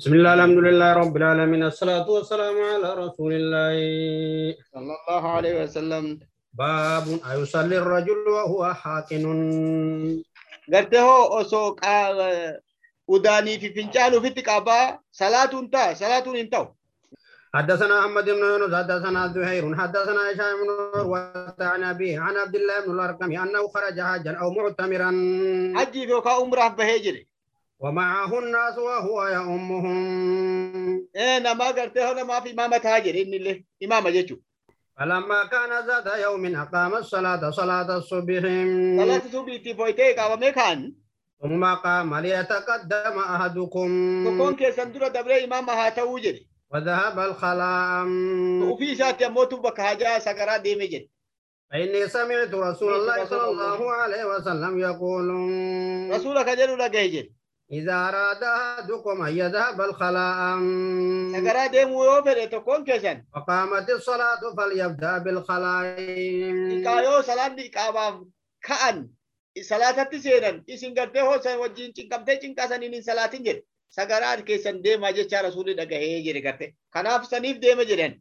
بسم الله الحمد لله رب العالمين الصلاة والسلام على رسول الله. صلى الله عليه وسلم. باب أيصلي الرجل وهو حاقن قلت هو أسوق وداني في فنجان في تقابا صلاة انتا صلاة انتو. حدثنا أحمد بن يونس حدثنا زهير حدثنا هشام بن عروة عن أبيه عن عبد الله بن الأرقم أنه خرج حاجا أو معتمرا. حجي فوكا عمرة بهجري ومعه الناس وهو يؤمهم إيه نما قلت هو نما في إمامة هاجر إن الله إمامة جيتو فلما كان ذات يوم أقام الصلاة صلاة الصبح. صلاة سبي تفويتي قاوة ميكان. ثم قام ليتقدم أحدكم. تكون كي سندورة دبري إمامة هاتو جري. وذهب الخلاء وفي ساتي موتو بك هاجا سكرا ديمي جري فإني سمعت رسول الله صلى الله عليه وسلم يقول. رسولك لقى جري إذا أراد أحدكم أن يذهب الخلاء كيسن وقامت الصلاة فليبدأ بالخلاء kaayoo salaanni qaamaaf ka'an salaatatti seenan isin gartee hoo san wajjin cinqamtee cinqasaniin hin salaatin jedhe sagaraan keessan deemaa jecha rasuulli dhagahee jedhe garte kanaaf saniif deema jedhan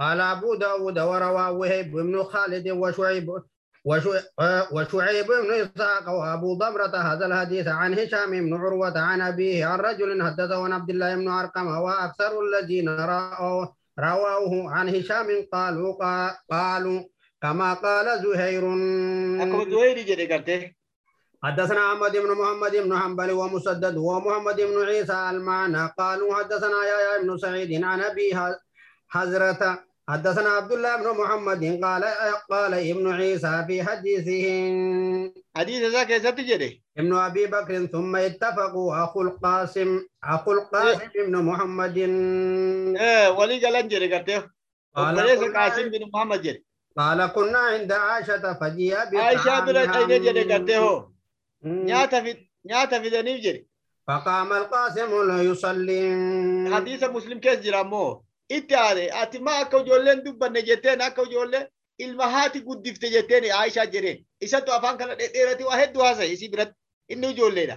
قال أبو داود وروى وهيب بن خالد وشعيب وشع- آه، وشعيب بن إسحاق وأبو ضمرة هذا الحديث عن هشام بن عروة عن أبيه عن رجل حدثه عن عبد الله بن أرقم وأكثر الذين رأوا رواه عن هشام قالوا قا- قالوا كما قال زهير. duwayri jedhe garte حدثنا أحمد بن محمد بن حنبل ومسدد ومحمد بن عيسى المعنى قالوا حدثنا يا بن سعيد عن أبي ح- حزرة حدثنا عبد الله بن محمد قال قال ابن عيسى في حديثه. حديث ذاك يا تجري ابن أبي بكر ثم اتفقوا أخو القاسم أخو القاسم إيه. ابن محمد. إيه ولي قال انجري قال قال القاسم بن محمد قال كنا عند عائشة فجيا عائشة بن عائشه قالته نيات في نيات في ذا نيجري فقام القاسم ليصلي. حديث مسلم كيف جرامو itti aane ati ma akka ijoolleen dubbanne jetteen akka ijoollee ilma haati guddifte jetteen Aishaa jedheen isattu afaan kana dhedheerati waa hedduu haasa'e isii biratti inni ijoolleedha.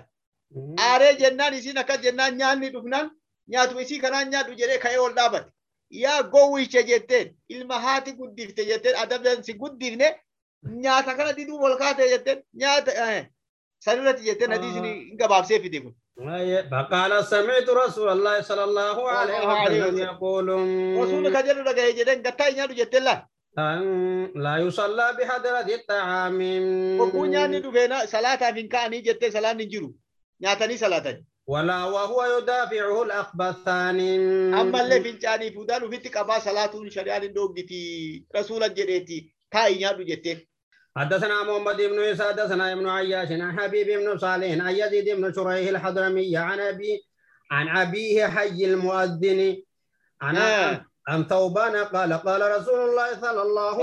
Aaree jennaan isiin akkas jennaan nyaanni dhufnaan nyaatuma isii kanaan nyaadhu jedhee ka'ee ol dhaabate. Yaa gowwicha jetteen ilma haati guddifte jetteen adabdan si guddifne nyaata kana diduu ol kaate jetteen nyaata sanirratti jetteen hadiisni gabaabsee fide kun. فقال سمعت رسول الله صلى الله عليه وسلم. يقول jedheen gattaa hin nyaadhu jetteen laa. أن لا يصلى بحضرة الطعام nyaanni dhufee salaataaf hin ka'anii jettee salaan hin jiru. Nyaatanii salaatan. ولا وهو يدافعه الأخبثان Ammallee fincaanii fuudhaan ofitti qabaa salaatuun shari'aan hin dhoogiti. Rasuula jedheeti taa'ii nyaadhu jetteen. حدثنا محمد بن عيسى حدثنا ابن عياش عن حبيب بن صالح عن يزيد بن شريح الحضرمي عن أبي عن أبيه حي المؤذن عن آه. عن ثوبان قال قال رسول الله صلى الله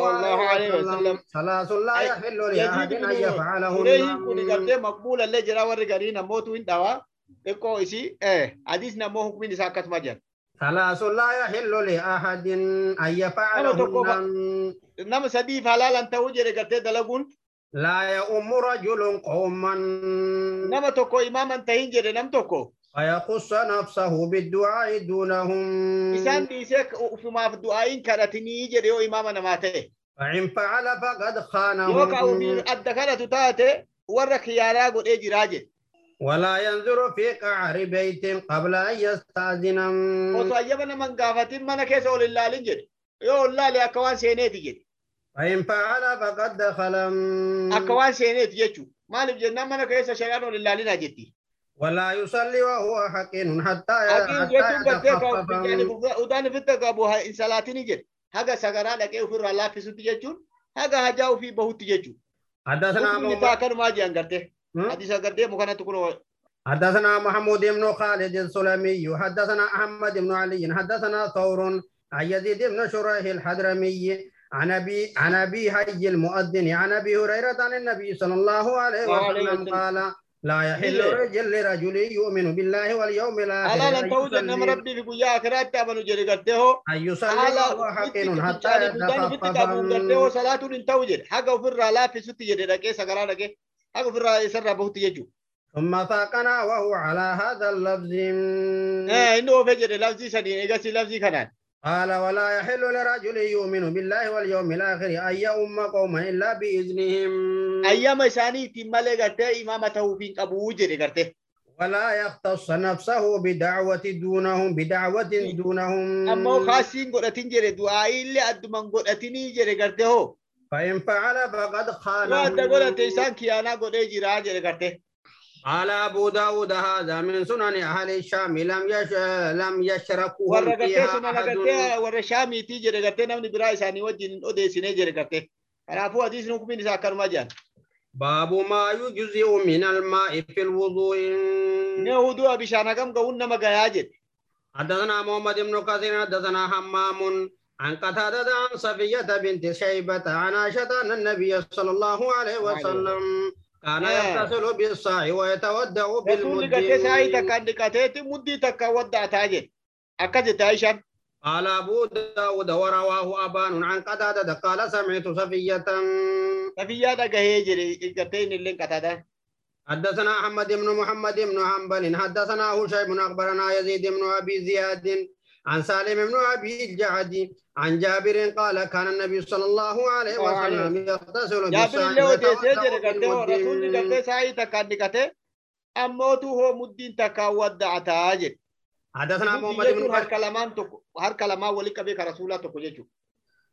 عليه وسلم. ثلاث لا يحل Shureyhiin kun يفعلهن gartee maqbuula illee jira warri garii namootu hin dhawaa. Xiqqoo isii hadiis namoo hukumin isaa akkasuma jira. ثلاث لا يحل لأحد أن يفعلهن sadiif halaalan ta'uu jedhe gartee dalaguun لا يؤم رجل قوما tokko imaaman tahin jedhe nam tokko فيخص نفسه بالدعاء دونهم dhiisee ufumaaf du'aayin kadhatinii jedhe yoo imaama namaa ta'e. فإن فعل فقد خانهم adda kadhatu taate warra kiyaaraa godhee jiraa jedhe. ولا ينظر في قعر بيت قبل أن يستاذن وطيب أنا من قافت من كيس اول الله لنجد. يقول الله لي أكوان سينيت جد فإن فعل فقد دخل أكوان سينيت جد ما نجد نعم أنا كيس شيئا اول الله لنا جدي. ولا يصلي وهو حقين حتى حقين جد بدك يعني ودان بدك نجد. هاجا سغرا لك يفر الله في سوتي جد هاجا في بهوتي جد حدثنا أبو بكر ما جي انغرتي حديث قد إيه ممكن تقولوا حدثنا محمود بن خالد السلمي حدثنا احمد بن علي حدثنا ثور عن يزيد بن شريح الحضرمي عن ابي عن ابي هي المؤذن عن ابي هريره عن النبي صلى الله عليه وسلم قال لا يحل رجل لرجل يؤمن بالله واليوم الآخر الا لن تعود انما ربي بقول يا اكرات تعملوا جريقته ان يصلي وهو حتى يتقبل صلاه لن توجد حاجة وفر لا في ست جريقه كيس قرانك هاكو في الرأي سر بهت يجو ثم فاقنا وهو على هذا اللفظ إيه إنه فجر اللفظ سني إجاسي اللفظ كنا قال ولا يحل لرجل يؤمن بالله واليوم الآخر أي أم قوم إلا بإذنهم أيام ساني تملك إمامة توفين أبو جري ولا يختص نفسه بدعوة دونهم بدعوة دونهم أما خاصين قرأتين جري دعائي اللي أدو من قرأتيني جري فإن فعل فقد خان الله تقول تيسان كي أنا قد يجي راجع لكرتي. على أبو داود هذا من سنن أهل الشام لم يش لم يشركوا فيها أحد. ورا شامي تيجي لكرتي نمني برأي ساني ودين أدي سنيجي لكرتي. أنا أبو أديس نوكم بني ساكر مجان. باب ما يجزي من الماء في الوضوء. نهدو أبي شانكم قول نما قياجد حدثنا محمد بن كثير حدثنا حمام عن قتادة عن صفية بنت شيبة عن عائشة أن النبي صلى الله عليه وسلم كان آه. يغتسل بالصاع ويتودع بالمد قال أبو داود ورواه أبان عن قتادة. قال سمعت صفية. jedhe gartee inni illee qataadhaan حدثنا أحمد بن محمد بن حنبل. حدثنا هشيم أخبرنا يزيد بن أبي زياد. عن سالم بن أبي الجعد عن جابر قال كان النبي صلى الله عليه وسلم يغتسل جابر لو تيجر قدو رسول الله سعيد تكاد نكته. اموتو هو مدين تكاود اتاج حدثنا محمد بن هر كلامان تو هر كلام ولي كبي رسول الله تو جيجو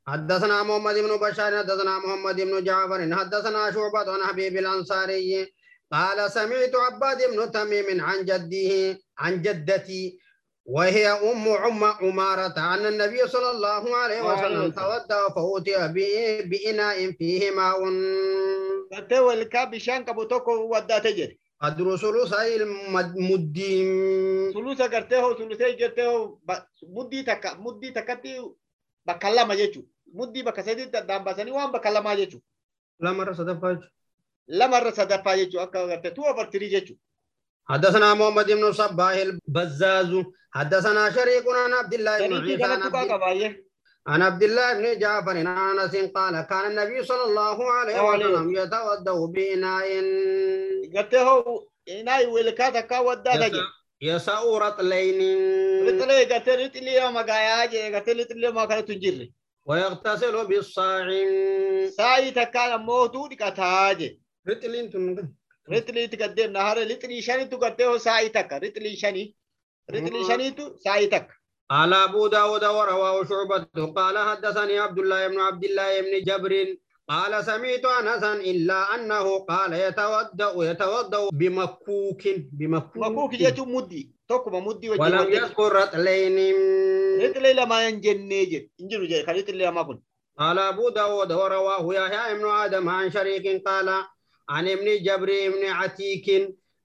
حدثنا محمد بن بشار حدثنا محمد بن جعفر حدثنا شعبة عن حبيب الأنصاري. قال سمعت عباد بن تميم عن جده عن جدتي وهي أم عم عمارة أن النبي صلى الله عليه آه، وسلم أيوة. تودى فأوتي بإناء فيه ماء تولك بشانك بطوك وداتي جري أدرو سلوسة المدين سلوسة كرته سلوسة جرته مدي تك مدي تكتي بكلا ما يجو. مدي بكسيدي تدام بساني وام بكلا ما يجو. لا مرة سدفاج لا مرة سدفاج يجو أكا كرته تو أبتري يجو. حدثنا محمد بن صباح البزاز. حدثنا شريك عن عبد الله بن عن عبد الله بن جعفر عن أنس قال كان النبي صلى الله عليه وسلم يتوضأ بإناء. قلته إناء ولكاتك ودا يسع رطلين. رطلين قتل رطلين يوم قاياج قتل رطلين ما كانت تنجري ويغتسل بالصاع. ساعي تكال موتو لكتاج رطلين تنجري Gaddeemna hara rixxilii shanitu gartee hoo saayii takka rixxilii shanii. Rixxilii shaniitu saayii takka. قال أبو داود ورواه شعبة قال حدثني عبد الله بن عبد الله بن جبر قال سمعت أنسا إلا أنه قال يتودأ يتودأ بمكوك بمكوك jechuun muddii tokkuma muddii wajjin ولم يذكر hin jennee jedhe hin jiru jedhe kan rixxilee lamaa kun. قال أبو داود ورواه يحيى بن آدم عن شريك قال عن ابن جبري ابن عتيك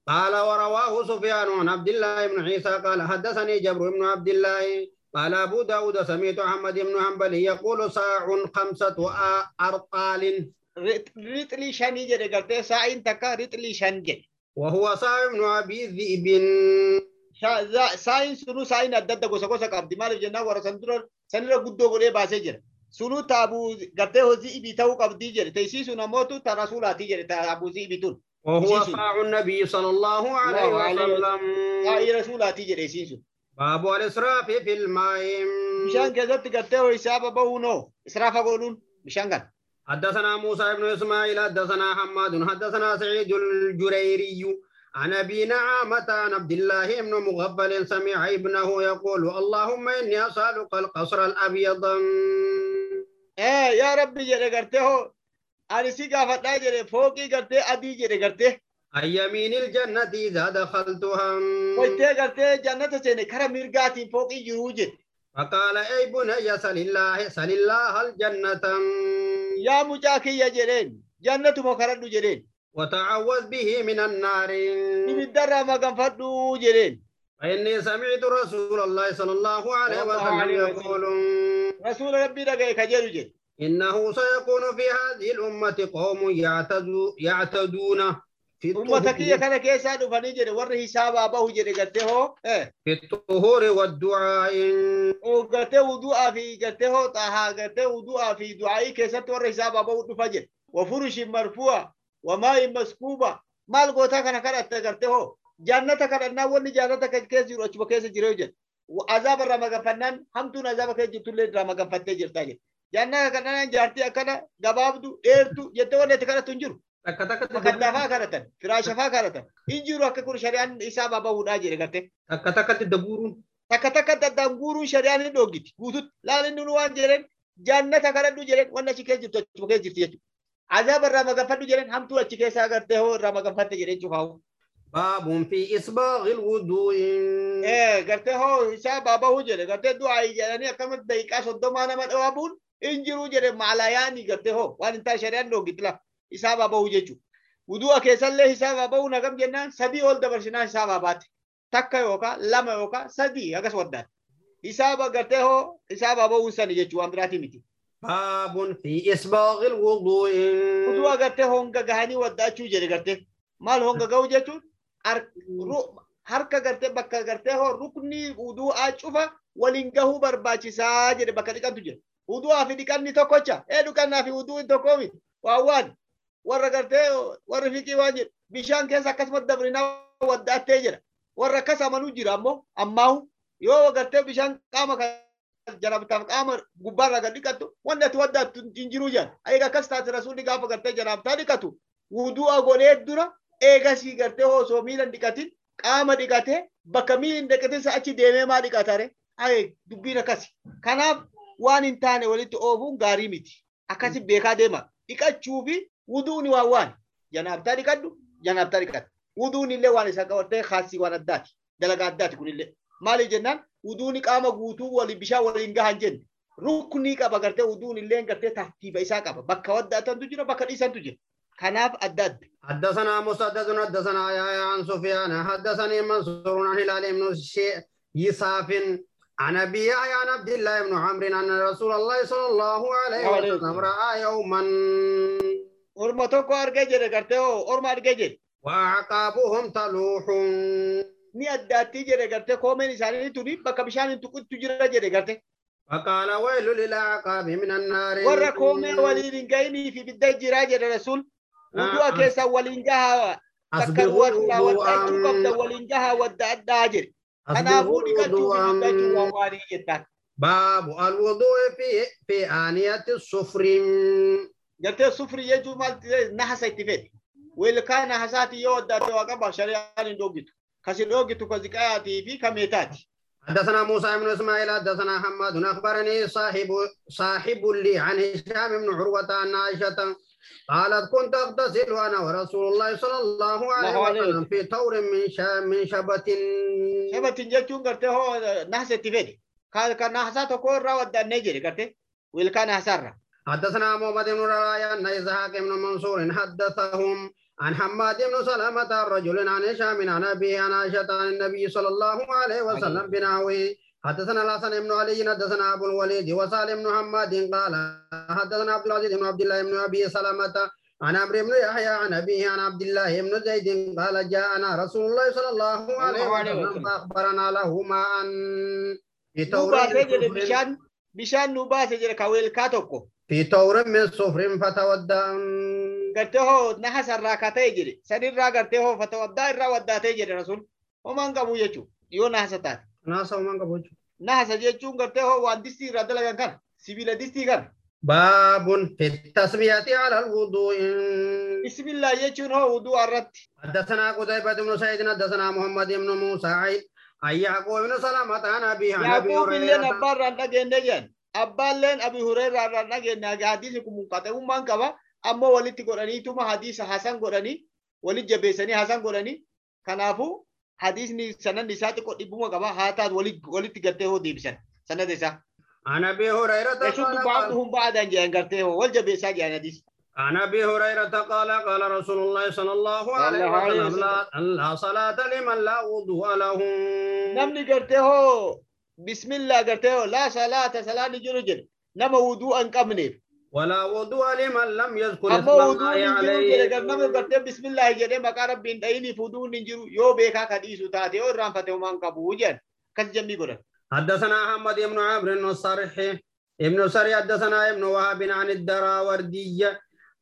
قال ورواه سفيان عن عبد الله بن عيسى قال حدثني جبر بن عبد الله قال أبو داود سميت أحمد بن حنبل يقول ساع خمسة أرطال رتلي شنجة قلت ساع تكا رتلي شنجة. وهو ساع بن أبي ذئب. ساع سنو ساع ندد قوسا قوسا قبض مالف جنة ورسندر سنرى قدو قولي باسجر. sunu ta abu garte hozi ibi tau kab dijer te isi suna motu ta rasula dijer ta abu zi ibi tun وهو فاع النبي صلى الله عليه وسلم يا رسول الله تيجي ريسيسو باب الاسراف في الماء مشان كذا تقتلوا حساب ابو نو اسراف اقولون مشان قال حدثنا موسى بن اسماعيل حدثنا حماد حدثنا سعيد الجريري عن ابي نعامة عن عبد الله بن مغبل سمع ابنه يقول اللهم اني اسالك القصر الابيض Eh yaa rabbi jedhe gartee hoo ani si gaafadhaa jedhe fooqii gartee adii jedhe gartee. عن يمين الجنة إذا Wayitee gartee jannata seene kara mirgaatiin fooqii jiruu jedhe. فقال أي بني سل الله سل الله الجنة Yaa mucaa kiyya jedheen jannatuma karadhu jedheen. وتعوذ به من النار ibiddarraa maganfadhu jedheen. فإني سمعت رسول الله صلى الله عليه وسلم. يقول Rabbii dhagaye ka jedhu jedhe. إنه سيكون في هذه الأمة قوم يعتدو يعتدون في الطهور, kana keessaa dhufanii jedhe warri hisaabaa bahu jedhe gartee hoo. Eh. في الطهور والدعاء oo gartee wudu'aa fi gartee hoo xahaa gartee wudu'aa fi du'aa'ii keessatti warra hisaabaa bahu dhufa jedhe. Wa furushin marfu'a wa maa'in maskuuba maal gootaa kana kadhatte gartee hoo jannata kadhannaa wanni jannata keessa jiru achuma keessa jiree jedhe azaaba irraa magaffannaan hamtuun azaaba keessa jirtullee irraa magaffattee jirtaa jedhe jannata kadhannaan jaartii akkana gabaabdu dheertu jettee wanni itti kadhattu hin jiru takka takkatti Fakkattaafaa kadhatan, firaashafaa kadhatan. Hin jiru akka kun shari'aan isaa babahuudhaa jedhe gartee. takka takkatti dabuuruun Takka takka daddaan guuruun shari'aan hin dhoggiti. Guututti laal inni nu waan jedheen jannata kadhadhu jedheen wanni achi keessa jirtu باب في إصباغ الوضوء إيه قلت هو إنسان بابا هو جري قلت دعاء جراني كم دقيقة صدوم أنا ما أبون إنجرو جري معلياني قلت هو وان إنت شريان لو قلت له إنسان بابا هو جيجو وضوء كيسل له إنسان بابا هو نقم جنان سدي أول دبرشنا إنسان بابات تكا يوكا لما يوكا سدي أكس ودات إنسان قلت هو إنسان بابا هو سني جيجو أمراتي متي باب في إصباغ الوضوء وضوء قلت هو هنگا غاني ودات شو جري قلت مال هنگا غو جيجو Ru- harka gartee bakka gartee hoo rukni wudu'aa cufa waliin gahuu barbaachisaa jedhe bakka dhiqantu jira. Wudu'aa fi dhiqanni tokkocha. Ee dhiqannaa fi wudu'in tokkoo miti. Waan waan warra gartee warri fiqii waan jedhu bishaan keessa akkasumas dabrinaa waddaattee jedha. Warra akkas amanuu jira ammoo ammaahu yoo gartee bishaan qaama janaabtaaf qaama gubbaarraa gad dhiqattu wanni ati waddaattu hin jiruu jedha. Eega akkas taate rasuulli gaafa gartee janaabtaa dhiqatu wudu'a godhee dura eegasii gartee osoo miila hin dhiqatin qaama dhiqatee bakka miila hin dhiqatin sa achi deemee maa dhiqatare aye dubbiin akkasi kanaaf waan hin taane walitti oofuun gaarii miti akkasi beekaa deema dhiqachuu fi wuduuni waan waan janaabtaa dhiqadhu janaabtaa dhiqadhu wuduun illee waan isa qabatee kaasii waan addaati dalagaa addaati kunillee maali jennaan wuduuni qaama guutuu waliin bishaan waliin gahan jenne ruknii qaba gartee wuduun illee gartee tartiiba isaa qaba bakka waddaatantu jira bakka dhiisantu jira خناف أدد حدثنا مسدد حدثنا يا عن سفيان حدثني منصور عن هلال بن يساف عن أبي يا عن عبد الله بن عمرو أن رسول الله صلى الله عليه وسلم رأى يوما. أرمتوكو أرجيجر كرتو أرم أرجيجر وعقابهم تلوح. ني أداتي جر كرتو كومين إشاري تري بكبشان تكون تجرا جر كرتو فقال ويل للعقاب من النار. وركومين ولي رنجيني في بدأ جراجر رسول Ah. keessaa waliin gahaa أصبغوا waddaa waddachuu qabda waliin gahaa wadda addaa jedhe kanaafuu dhiqachuu fi biddachuu waan waanii jettaan الوضوء في في آنية الصفر gartee sufri jechuun maal nahasa itti fedhe wilkaa nahasaati yoo addaate waa qaba shari'aan hin dhoogitu kasi dhoogitu ka ziqaatii fi ka meetaati حدثنا موسى بن اسماعيل حدثنا حماد اخبرني صاحب صاحب لي عن هشام بن عروه عن عائشه قالت كنت أغتسل أنا ورسول الله صلى الله عليه وسلم في تور من شا من شبت. gartee hoo nahasa itti fedhe ka ka nahasaa tokko irraa waddaannee jedhe gartee wilkaa nahasaarra حدثنا محمد بن أن إسحاق بن منصور حدثهم عن حماد بن سلمة عن رجل عن هشام عن أبيه عن عائشة عن النبي صلى الله عليه وسلم بنحوه. حدثنا الحسن بن علي حدثنا أبو الوليد وسالم بن حماد قال حدثنا عبد العزيز بن عبد الله بن أبي سلمة عن عمرو بن يحيى عن أبيه عن عبد الله بن زيد قال جاءنا رسول الله صلى الله عليه وسلم. فأخبرنا له ما أن في nu تور baasee jedhe صفر- bishaan bishaan nu baase jedhe ka wilkaa tokko في تور من صفر ka ta'e jedhe sanirraa gartee hoo fatawaddaa irraa waddaatee jedhe rasul homaan qabu jechuu yoo nahasa taate ناس ومن قبوج nahasa jechuun gartee hoo waan distii irraa dalagan kana sibiila distii kana باب في التسمية على الوضوء bismillah jechuun hoo wuduu irratti حدثنا قتيبة بن سعيد حدثنا محمد بن موسى عيد أي يعقوب بن سلمة عن أبي عن أبي yaaqub illeen هريرة abbaa irraan dhageenne jedhan abbaalleen abi hureerraa irraan dhageenne hadiisi kun munqaxa'ummaan qaba ammoo walitti godhaniituma hadiisa hasan godhanii walit jabeessanii hasan godhanii kanaafuu hadiisni sananni isaa xiqqoo dhibbuma qaba haa taatu walitti gartee hoo deebisan sanada isaa عن أبي هريرة يشد بعضهم بعضا جان قرته والجبيسا جان حديث عن أبي هريرة قال قال رسول الله صلى الله عليه وسلم لا, لا صلاة لمن لا وضوء له نمني قرته بسم الله قرته لا صلاة صلاة جرجل نما وضوء قمنيف ولا وضوء لمن لم يذكر اسم وضوء الله عليه. نما قرته بسم الله جل مقا رب ديني فضوء نجرو يو بيكا كديسو تاتي. اور رام فتو مان قبو جن. كس جمي قرن حدثنا أحمد بن عمرو بن الصرح ابن سري حدثنا ابن وهب عن الدراوردي.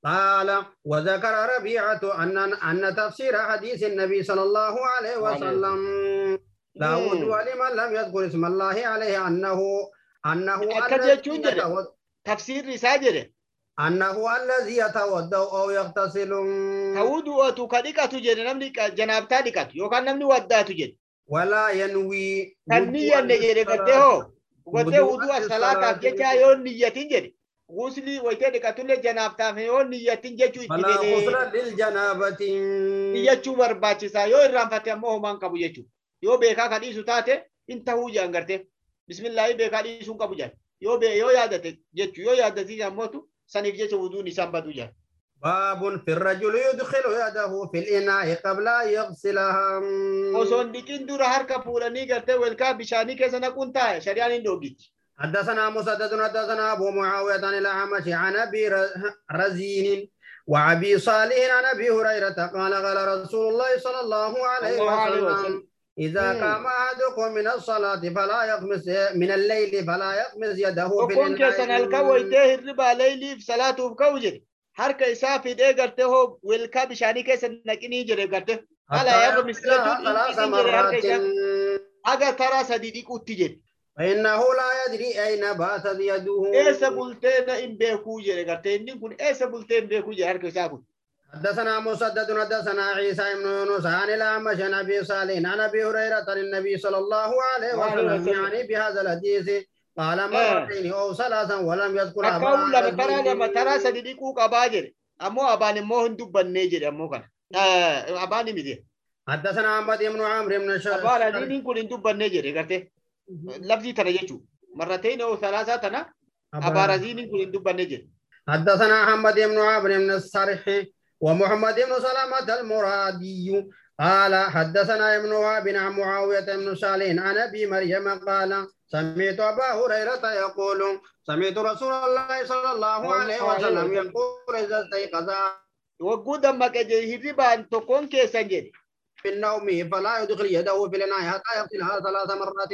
قال وذكر ربيعة أن أن تفسير حديث النبي صلى الله عليه وسلم. داود مم. ولمن لم يذكر اسم الله عليه. أنه أنه الذي isaa jedhe. أنه الذي يتوضأ أو يغتسل dhiqatu jedhe namni qa- janaabtaa dhiqatu yookaan namni waddaatu jedhe. ولا ينوي hoo. Gottee Wudu'a wuduu as-salaataaf salaati. jecha yoo niyyatin jedhe. Gusli wayitee dhiqatullee janaabtaaf yoo niyyatin jechuu itti فلا. غسل للجنابة yoo irraanfate ammoo homaan qabu jechuudha. Yoo beekaa ka dhiisu taate hin tahuu jedhan gartee. Bismillaahi beekaa dhiisuu hin qabu jedhan. يو بي يو يادت جيتو يو يا جاموتو سنيف جيتو ودوني سامبادو يا باب في الرجل يدخل يده في الإناء قبل أن يغسلها وصون ديكين دور هركا فولاني قرتي ويلكا بشاني كيسانا كنتا شريان اندوغيت حدثنا مسدد حدثنا ابو معاويه عن الاعمش عن ابي رزين وعبي صالح عن ابي هريره قال قال رسول الله صلى الله عليه وسلم إذا إيه. قام أحدكم من الصلاة فلا يقمص من الليل فلا يقمص يده في الليل. وكم كسن الكو يده الربا ليلي في صلاة وكوجر. هر كيسافي ده قرته هو والكاب شاني كسن نكني جرب فلا يقمص يده. أجر ترى سديدي كوتيجر. فإنه لا يدري أين باتت يده. إيش بولتين إن بيكوجر قرته إنكم إيش بولتين بيكوجر هر كيسافي. حدثنا مسدد حدثنا عيسى بن يونس عن الأعمش عن أبي صالح عن أبي هريرة النبي صلى الله عليه وسلم يعني بهذا الحديث. قال مرتين آه. أو ثلاثا ولم يذكر ابا قال لما ترى لما ترى سديدك قباجر أمو اباني مهند بنجر أمو كان. آه، اباني ميد حدثنا أحمد بن عمرو بن شعبه قال لي نقول اندو بنجر كرتي. لفظي ترى يجو مرتين أو ثلاثة تنا أبا رزين نقول اندو بنجر حدثنا أحمد بن عمرو بن الصريح ومحمد بن سلمة المرادي قال حدثنا ابن وهب عن معاوية بن صالح عن أبي مريم قال سمعت أبا هريرة يقول سمعت رسول الله صلى الله عليه وسلم يقول إذا استيقظ Wagguu dammaqe jedhe hirribaan tokkoon keessan jedhe. في النوم فلا يدخل يده في الإناء حتى يغسلها ثلاث مرات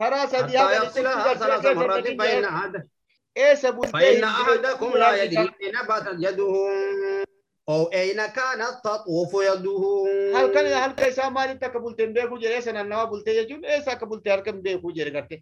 حتى يغسلها ثلاث مرات فإن. أحد bultee فإن أحدكم لا. يدري أين باتت يده أو أين كانت تطوف يده isaa maalitti akka bultee hin beekuu jedhe eessa naannawaa bultee jechuun eessa akka bultee harka hin beekuu jedhe garte